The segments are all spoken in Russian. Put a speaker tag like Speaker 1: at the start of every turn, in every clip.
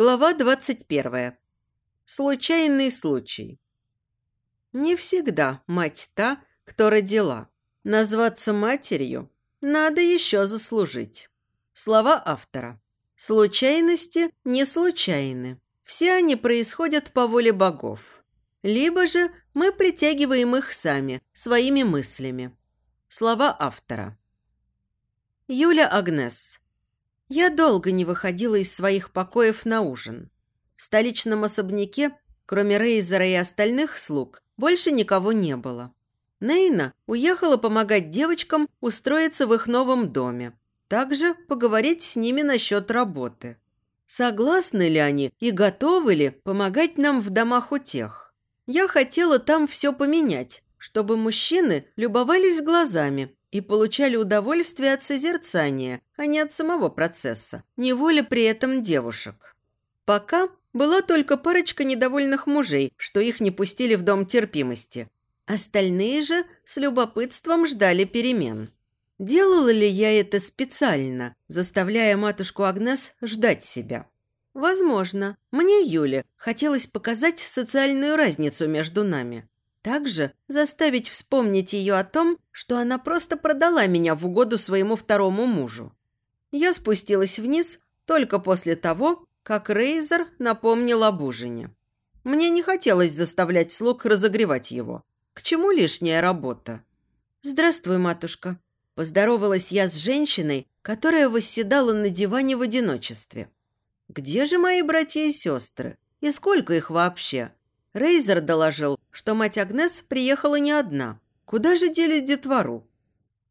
Speaker 1: Глава 21. Случайный случай. Не всегда мать та, кто родила. Назваться матерью надо еще заслужить. Слова автора. Случайности не случайны. Все они происходят по воле богов. Либо же мы притягиваем их сами, своими мыслями. Слова автора. Юля Агнес. Я долго не выходила из своих покоев на ужин. В столичном особняке, кроме Рейзера и остальных слуг, больше никого не было. Нейна уехала помогать девочкам устроиться в их новом доме. Также поговорить с ними насчет работы. Согласны ли они и готовы ли помогать нам в домах у тех? Я хотела там все поменять, чтобы мужчины любовались глазами и получали удовольствие от созерцания, а не от самого процесса, неволя при этом девушек. Пока была только парочка недовольных мужей, что их не пустили в дом терпимости. Остальные же с любопытством ждали перемен. Делала ли я это специально, заставляя матушку Агнес ждать себя? Возможно. Мне, Юле, хотелось показать социальную разницу между нами. Также заставить вспомнить ее о том, что она просто продала меня в угоду своему второму мужу. Я спустилась вниз только после того, как Рейзер напомнил об ужине. Мне не хотелось заставлять слуг разогревать его. К чему лишняя работа? «Здравствуй, матушка», – поздоровалась я с женщиной, которая восседала на диване в одиночестве. «Где же мои братья и сестры? И сколько их вообще?» Рейзер доложил, что мать Агнес приехала не одна. Куда же дели детвору?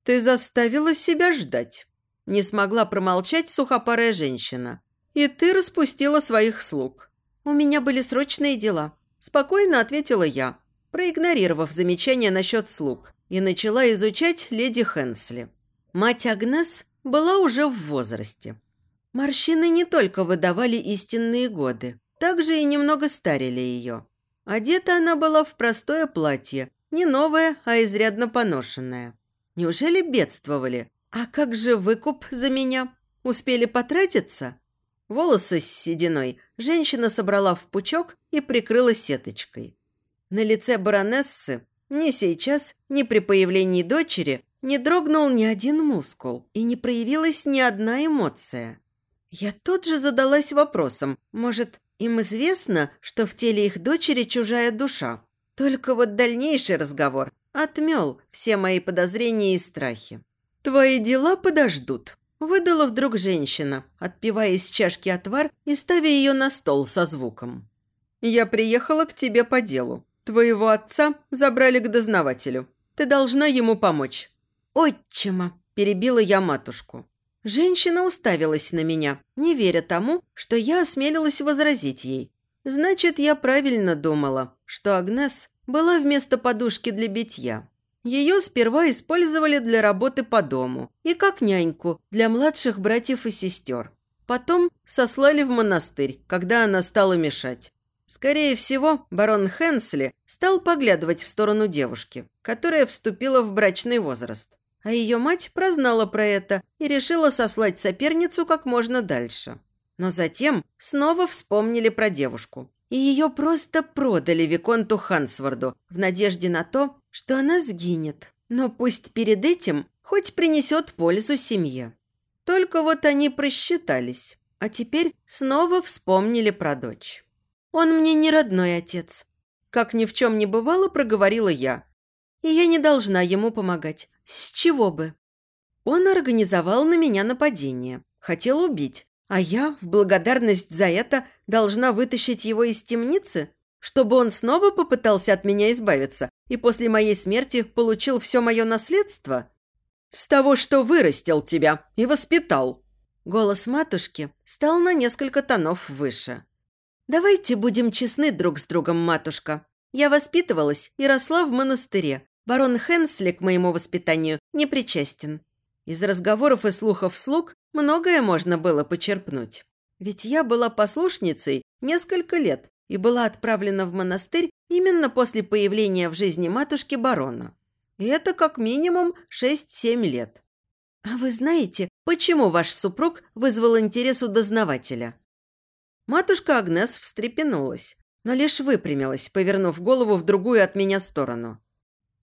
Speaker 1: «Ты заставила себя ждать», – не смогла промолчать сухопарая женщина. «И ты распустила своих слуг». «У меня были срочные дела», – спокойно ответила я, проигнорировав замечание насчет слуг, и начала изучать леди Хенсли. Мать Агнес была уже в возрасте. Морщины не только выдавали истинные годы, также и немного старили ее. Одета она была в простое платье, не новое, а изрядно поношенное. Неужели бедствовали? А как же выкуп за меня? Успели потратиться? Волосы с сединой женщина собрала в пучок и прикрыла сеточкой. На лице баронессы ни сейчас, ни при появлении дочери не дрогнул ни один мускул и не проявилась ни одна эмоция. Я тут же задалась вопросом, может, им известно, что в теле их дочери чужая душа. Только вот дальнейший разговор отмел все мои подозрения и страхи. «Твои дела подождут», – выдала вдруг женщина, отпивая из чашки отвар и ставя ее на стол со звуком. «Я приехала к тебе по делу. Твоего отца забрали к дознавателю. Ты должна ему помочь». «Отчима», – перебила я матушку. Женщина уставилась на меня, не веря тому, что я осмелилась возразить ей. Значит, я правильно думала, что Агнес была вместо подушки для битья. Ее сперва использовали для работы по дому и как няньку для младших братьев и сестер. Потом сослали в монастырь, когда она стала мешать. Скорее всего, барон Хенсли стал поглядывать в сторону девушки, которая вступила в брачный возраст а ее мать прознала про это и решила сослать соперницу как можно дальше. Но затем снова вспомнили про девушку. И ее просто продали Виконту Хансворду в надежде на то, что она сгинет. Но пусть перед этим хоть принесет пользу семье. Только вот они просчитались, а теперь снова вспомнили про дочь. «Он мне не родной отец», – как ни в чем не бывало, проговорила я. «И я не должна ему помогать, с чего бы? Он организовал на меня нападение. Хотел убить. А я, в благодарность за это, должна вытащить его из темницы, чтобы он снова попытался от меня избавиться и после моей смерти получил все мое наследство? С того, что вырастил тебя и воспитал. Голос матушки стал на несколько тонов выше. «Давайте будем честны друг с другом, матушка. Я воспитывалась и росла в монастыре, Барон Хенсли к моему воспитанию не причастен. Из разговоров и слухов слуг многое можно было почерпнуть. Ведь я была послушницей несколько лет и была отправлена в монастырь именно после появления в жизни матушки барона. И это как минимум 6-7 лет. А вы знаете, почему ваш супруг вызвал интерес у дознавателя? Матушка Агнес встрепенулась, но лишь выпрямилась, повернув голову в другую от меня сторону.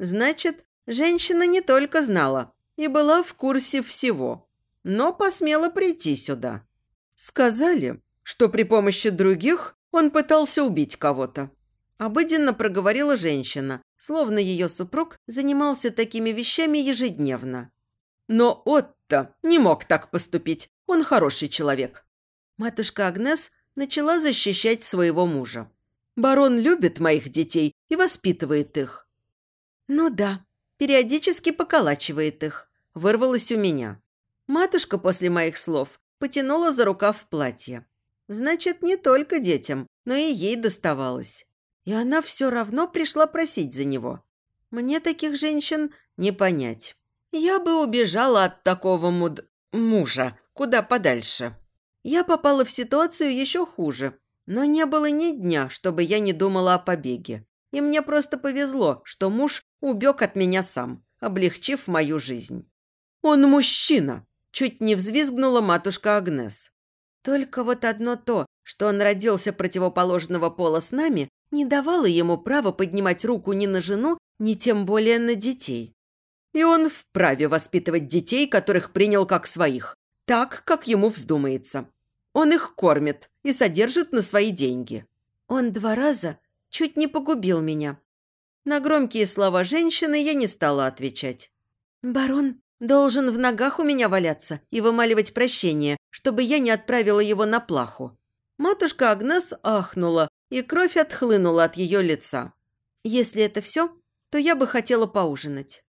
Speaker 1: Значит, женщина не только знала и была в курсе всего, но посмела прийти сюда. Сказали, что при помощи других он пытался убить кого-то. Обыденно проговорила женщина, словно ее супруг занимался такими вещами ежедневно. Но Отто не мог так поступить, он хороший человек. Матушка Агнес начала защищать своего мужа. Барон любит моих детей и воспитывает их. Ну да, периодически поколачивает их. Вырвалось у меня. Матушка после моих слов потянула за рукав платья. Значит, не только детям, но и ей доставалось. И она все равно пришла просить за него. Мне таких женщин не понять. Я бы убежала от такого муд... мужа куда подальше. Я попала в ситуацию еще хуже, но не было ни дня, чтобы я не думала о побеге. И мне просто повезло, что муж убег от меня сам, облегчив мою жизнь. «Он мужчина!» – чуть не взвизгнула матушка Агнес. Только вот одно то, что он родился противоположного пола с нами, не давало ему права поднимать руку ни на жену, ни тем более на детей. И он вправе воспитывать детей, которых принял как своих, так, как ему вздумается. Он их кормит и содержит на свои деньги. Он два раза чуть не погубил меня. На громкие слова женщины я не стала отвечать. «Барон должен в ногах у меня валяться и вымаливать прощение, чтобы я не отправила его на плаху». Матушка Агнес ахнула, и кровь отхлынула от ее лица. «Если это все, то я бы хотела поужинать».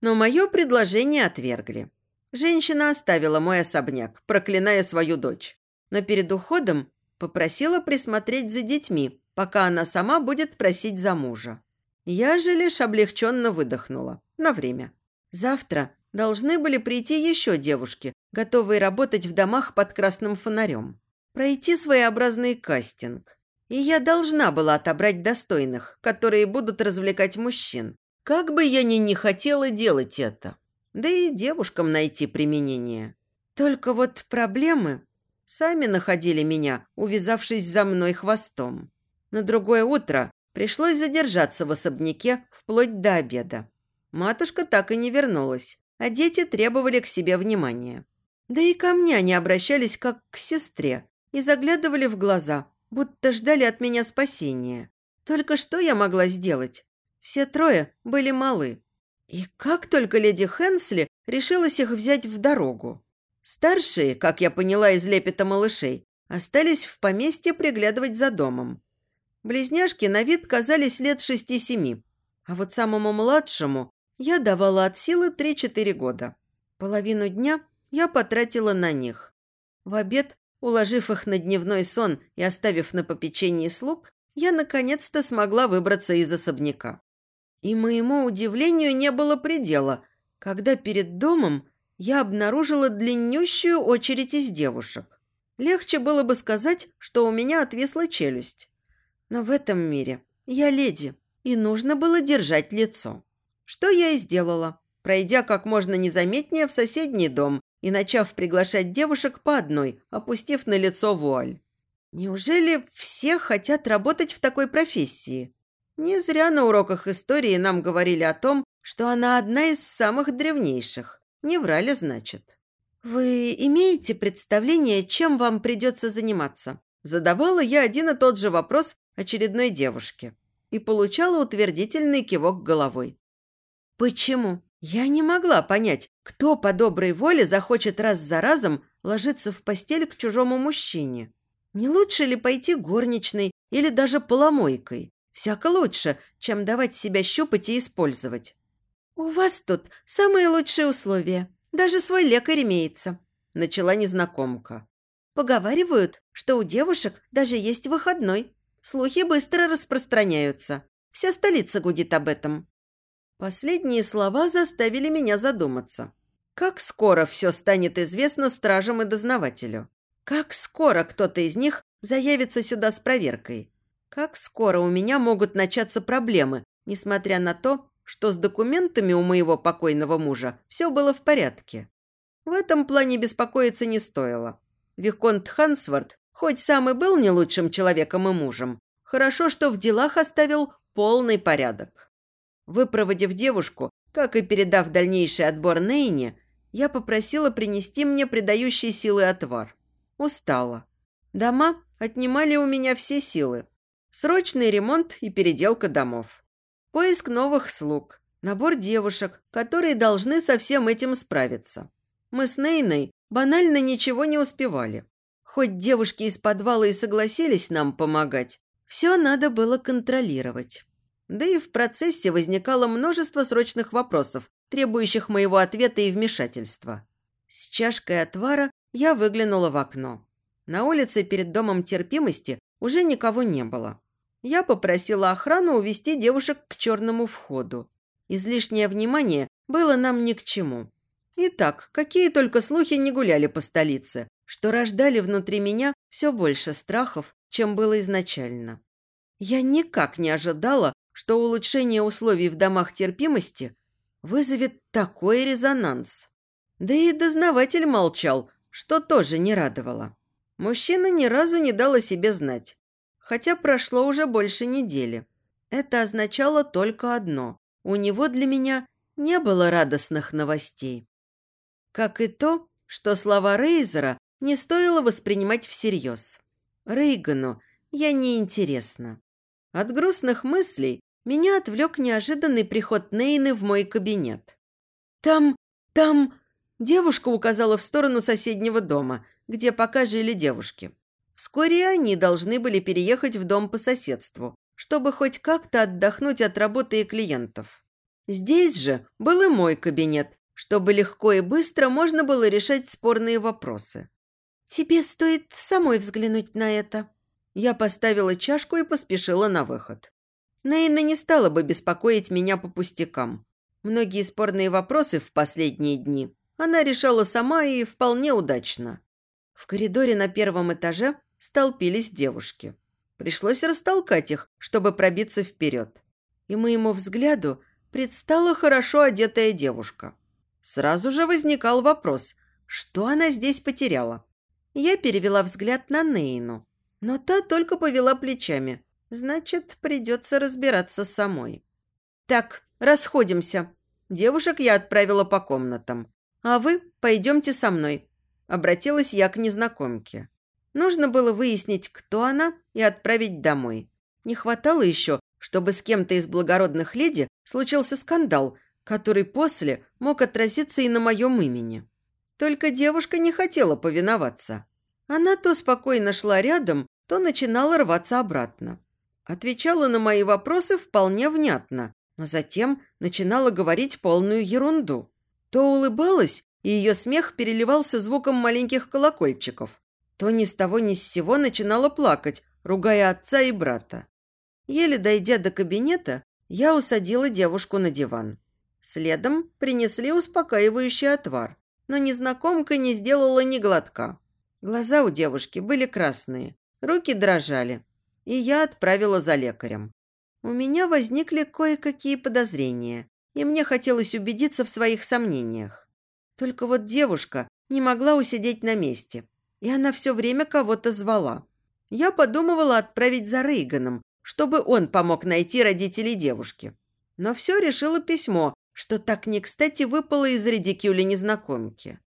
Speaker 1: Но мое предложение отвергли. Женщина оставила мой особняк, проклиная свою дочь но перед уходом попросила присмотреть за детьми, пока она сама будет просить за мужа. Я же лишь облегченно выдохнула. На время. Завтра должны были прийти еще девушки, готовые работать в домах под красным фонарем. Пройти своеобразный кастинг. И я должна была отобрать достойных, которые будут развлекать мужчин. Как бы я ни не хотела делать это. Да и девушкам найти применение. Только вот проблемы Сами находили меня, увязавшись за мной хвостом. На другое утро пришлось задержаться в особняке вплоть до обеда. Матушка так и не вернулась, а дети требовали к себе внимания. Да и ко мне они обращались как к сестре и заглядывали в глаза, будто ждали от меня спасения. Только что я могла сделать? Все трое были малы. И как только леди Хенсли решилась их взять в дорогу. Старшие, как я поняла из лепета малышей, остались в поместье приглядывать за домом. Близняшки на вид казались лет шести-семи, а вот самому младшему я давала от силы три-четыре года. Половину дня я потратила на них. В обед, уложив их на дневной сон и оставив на попечении слуг, я наконец-то смогла выбраться из особняка. И моему удивлению не было предела, когда перед домом я обнаружила длиннющую очередь из девушек. Легче было бы сказать, что у меня отвисла челюсть. Но в этом мире я леди, и нужно было держать лицо. Что я и сделала, пройдя как можно незаметнее в соседний дом и начав приглашать девушек по одной, опустив на лицо вуаль. Неужели все хотят работать в такой профессии? Не зря на уроках истории нам говорили о том, что она одна из самых древнейших. Не врали, значит. «Вы имеете представление, чем вам придется заниматься?» Задавала я один и тот же вопрос очередной девушке и получала утвердительный кивок головой. «Почему?» Я не могла понять, кто по доброй воле захочет раз за разом ложиться в постель к чужому мужчине. Не лучше ли пойти горничной или даже поломойкой? Всяко лучше, чем давать себя щупать и использовать. «У вас тут самые лучшие условия. Даже свой лекарь имеется», – начала незнакомка. «Поговаривают, что у девушек даже есть выходной. Слухи быстро распространяются. Вся столица гудит об этом». Последние слова заставили меня задуматься. Как скоро все станет известно стражам и дознавателю? Как скоро кто-то из них заявится сюда с проверкой? Как скоро у меня могут начаться проблемы, несмотря на то, что с документами у моего покойного мужа все было в порядке. В этом плане беспокоиться не стоило. Виконт Хансворт Хоть сам и был не лучшим человеком и мужем, хорошо, что в делах оставил полный порядок. Выпроводив девушку, как и передав дальнейший отбор Нейне, я попросила принести мне придающий силы отвар. Устала. Дома отнимали у меня все силы. Срочный ремонт и переделка домов. Поиск новых слуг. Набор девушек, которые должны со всем этим справиться. Мы с Нейной банально ничего не успевали. Хоть девушки из подвала и согласились нам помогать, все надо было контролировать. Да и в процессе возникало множество срочных вопросов, требующих моего ответа и вмешательства. С чашкой отвара я выглянула в окно. На улице перед домом терпимости уже никого не было. Я попросила охрану увести девушек к черному входу. Излишнее внимание было нам ни к чему. Итак, какие только слухи не гуляли по столице, что рождали внутри меня все больше страхов, чем было изначально. Я никак не ожидала, что улучшение условий в домах терпимости вызовет такой резонанс. Да и дознаватель молчал, что тоже не радовало. Мужчина ни разу не дал о себе знать, хотя прошло уже больше недели. Это означало только одно – у него для меня не было радостных новостей. Как и то, что слова Рейзера не стоило воспринимать всерьез. Рейгану я неинтересна. От грустных мыслей меня отвлек неожиданный приход Нейны в мой кабинет. «Там... там...» Девушка указала в сторону соседнего дома, где пока жили девушки. Вскоре они должны были переехать в дом по соседству, чтобы хоть как-то отдохнуть от работы и клиентов. Здесь же был и мой кабинет, чтобы легко и быстро можно было решать спорные вопросы. «Тебе стоит самой взглянуть на это». Я поставила чашку и поспешила на выход. Нейна не стала бы беспокоить меня по пустякам. Многие спорные вопросы в последние дни она решала сама и вполне удачно. В коридоре на первом этаже столпились девушки. Пришлось растолкать их, чтобы пробиться вперед. И моему взгляду предстала хорошо одетая девушка. Сразу же возникал вопрос, что она здесь потеряла. Я перевела взгляд на Нейну, но та только повела плечами, Значит, придется разбираться самой. Так, расходимся. Девушек я отправила по комнатам. А вы пойдемте со мной. Обратилась я к незнакомке. Нужно было выяснить, кто она, и отправить домой. Не хватало еще, чтобы с кем-то из благородных леди случился скандал, который после мог отразиться и на моем имени. Только девушка не хотела повиноваться. Она то спокойно шла рядом, то начинала рваться обратно. Отвечала на мои вопросы вполне внятно, но затем начинала говорить полную ерунду. То улыбалась, и ее смех переливался звуком маленьких колокольчиков, то ни с того ни с сего начинала плакать, ругая отца и брата. Еле дойдя до кабинета, я усадила девушку на диван. Следом принесли успокаивающий отвар, но незнакомка не сделала ни глотка. Глаза у девушки были красные, руки дрожали, и я отправила за лекарем. У меня возникли кое-какие подозрения, и мне хотелось убедиться в своих сомнениях. Только вот девушка не могла усидеть на месте, и она все время кого-то звала. Я подумывала отправить за Рейганом, чтобы он помог найти родителей девушки. Но все решило письмо, что так не кстати выпало из редикюля незнакомки.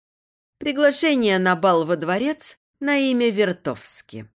Speaker 1: Приглашение на бал во дворец на имя Вертовски.